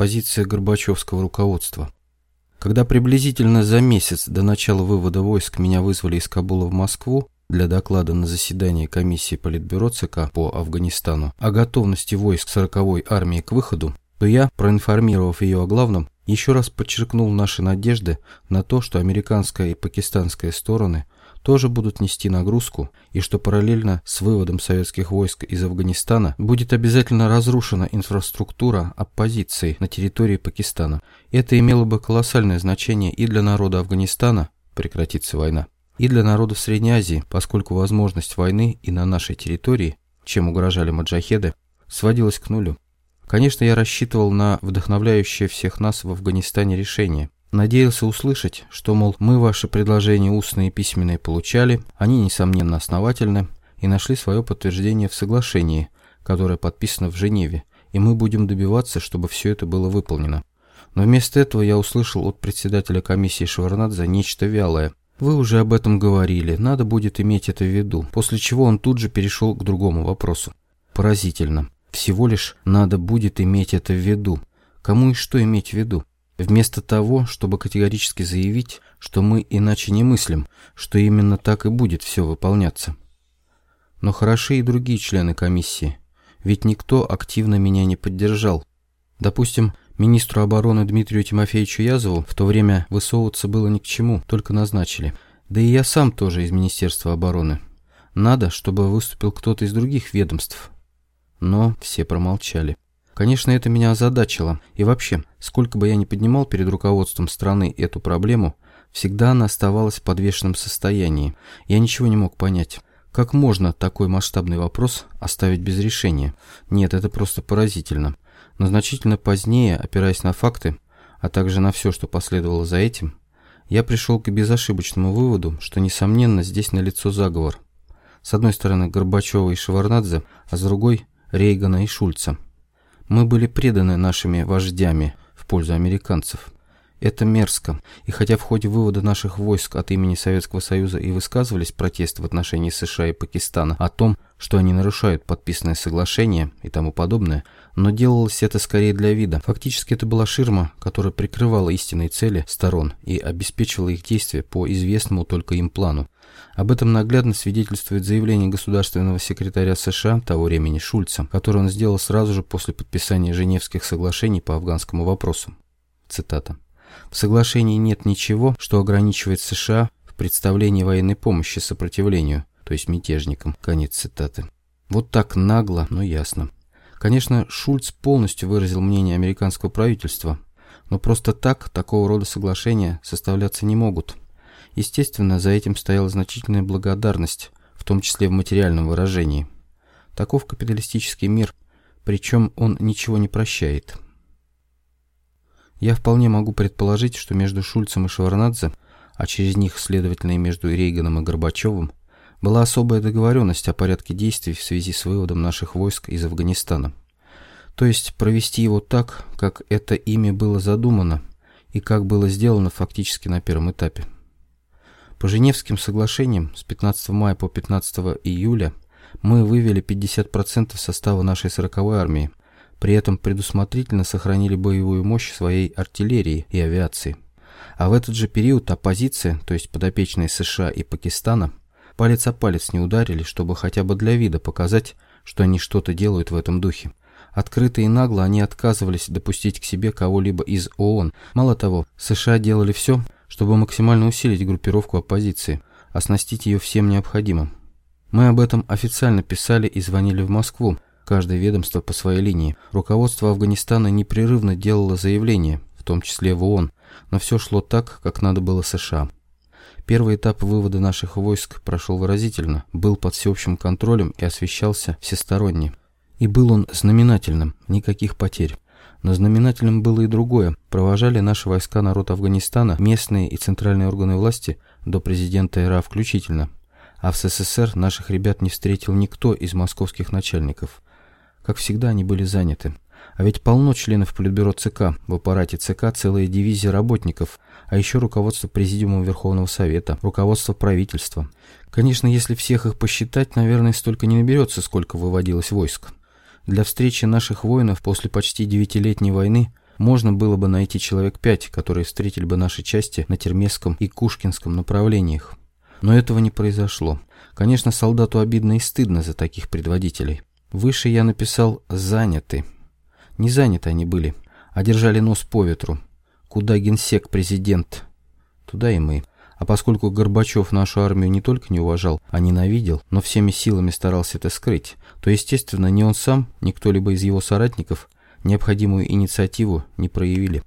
Позиция Горбачевского руководства. Когда приблизительно за месяц до начала вывода войск меня вызвали из Кабула в Москву для доклада на заседании комиссии Политбюро ЦК по Афганистану о готовности войск 40-й армии к выходу, то я, проинформировав ее о главном, еще раз подчеркнул наши надежды на то, что американская и пакистанская стороны тоже будут нести нагрузку и что параллельно с выводом советских войск из Афганистана будет обязательно разрушена инфраструктура оппозиции на территории Пакистана. Это имело бы колоссальное значение и для народа Афганистана, прекратится война, и для народов Средней Азии, поскольку возможность войны и на нашей территории, чем угрожали маджахеды, сводилась к нулю. Конечно, я рассчитывал на вдохновляющее всех нас в Афганистане решение – Надеялся услышать, что, мол, мы ваши предложения устные и письменные получали, они, несомненно, основательны, и нашли свое подтверждение в соглашении, которое подписано в Женеве, и мы будем добиваться, чтобы все это было выполнено. Но вместо этого я услышал от председателя комиссии Шеварнадзе нечто вялое. Вы уже об этом говорили, надо будет иметь это в виду, после чего он тут же перешел к другому вопросу. Поразительно. Всего лишь надо будет иметь это в виду. Кому и что иметь в виду? Вместо того, чтобы категорически заявить, что мы иначе не мыслим, что именно так и будет все выполняться. Но хороши и другие члены комиссии, ведь никто активно меня не поддержал. Допустим, министру обороны Дмитрию Тимофеевичу Язову в то время высовываться было ни к чему, только назначили. Да и я сам тоже из Министерства обороны. Надо, чтобы выступил кто-то из других ведомств. Но все промолчали. Конечно, это меня озадачило. И вообще, сколько бы я ни поднимал перед руководством страны эту проблему, всегда она оставалась в подвешенном состоянии. Я ничего не мог понять. Как можно такой масштабный вопрос оставить без решения? Нет, это просто поразительно. Но значительно позднее, опираясь на факты, а также на все, что последовало за этим, я пришел к безошибочному выводу, что, несомненно, здесь налицо заговор. С одной стороны Горбачева и Шеварнадзе, а с другой – Рейгана и Шульца – мы были преданы нашими вождями в пользу американцев. Это мерзко, и хотя в ходе вывода наших войск от имени Советского Союза и высказывались протесты в отношении США и Пакистана о том, что они нарушают подписанное соглашение и тому подобное, но делалось это скорее для вида. Фактически это была ширма, которая прикрывала истинные цели сторон и обеспечивала их действия по известному только им плану. Об этом наглядно свидетельствует заявление государственного секретаря США того времени Шульца, которое он сделал сразу же после подписания Женевских соглашений по афганскому вопросу. Цитата. В соглашении нет ничего, что ограничивает США в представлении военной помощи сопротивлению, то есть мятежникам. Конец цитаты. Вот так нагло, но ясно. Конечно, Шульц полностью выразил мнение американского правительства, но просто так такого рода соглашения составляться не могут. Естественно, за этим стояла значительная благодарность, в том числе в материальном выражении. Таков капиталистический мир, причем он ничего не прощает. Я вполне могу предположить, что между Шульцем и Шеварнадзе, а через них, следовательно, и между Рейганом и Горбачевым, была особая договоренность о порядке действий в связи с выводом наших войск из Афганистана. То есть провести его так, как это ими было задумано и как было сделано фактически на первом этапе. По Женевским соглашениям с 15 мая по 15 июля мы вывели 50% состава нашей 40-й армии, при этом предусмотрительно сохранили боевую мощь своей артиллерии и авиации. А в этот же период оппозиция, то есть подопечные США и Пакистана, палец о палец не ударили, чтобы хотя бы для вида показать, что они что-то делают в этом духе. Открыто и нагло они отказывались допустить к себе кого-либо из ООН. Мало того, США делали все, чтобы максимально усилить группировку оппозиции, оснастить ее всем необходимым. Мы об этом официально писали и звонили в Москву, каждое ведомство по своей линии. Руководство Афганистана непрерывно делало заявления, в том числе в ООН, но все шло так, как надо было США. Первый этап вывода наших войск прошел выразительно, был под всеобщим контролем и освещался всесторонне. И был он знаменательным, никаких потерь. Но знаменательным было и другое. Провожали наши войска народ Афганистана, местные и центральные органы власти, до президента ИРА включительно. А в СССР наших ребят не встретил никто из московских начальников. Как всегда, они были заняты. А ведь полно членов Политбюро ЦК, в аппарате ЦК целая дивизия работников, а еще руководство Президиума Верховного Совета, руководство правительства. Конечно, если всех их посчитать, наверное, столько не наберется, сколько выводилось войск. Для встречи наших воинов после почти девятилетней войны можно было бы найти человек пять, которые встретили бы наши части на Термесском и Кушкинском направлениях. Но этого не произошло. Конечно, солдату обидно и стыдно за таких предводителей. Выше я написал «заняты». Не заняты они были, а держали нос по ветру. Куда генсек, президент, туда и мы. А поскольку Горбачев нашу армию не только не уважал, а ненавидел, но всеми силами старался это скрыть, то, естественно, ни он сам, ни кто-либо из его соратников необходимую инициативу не проявили.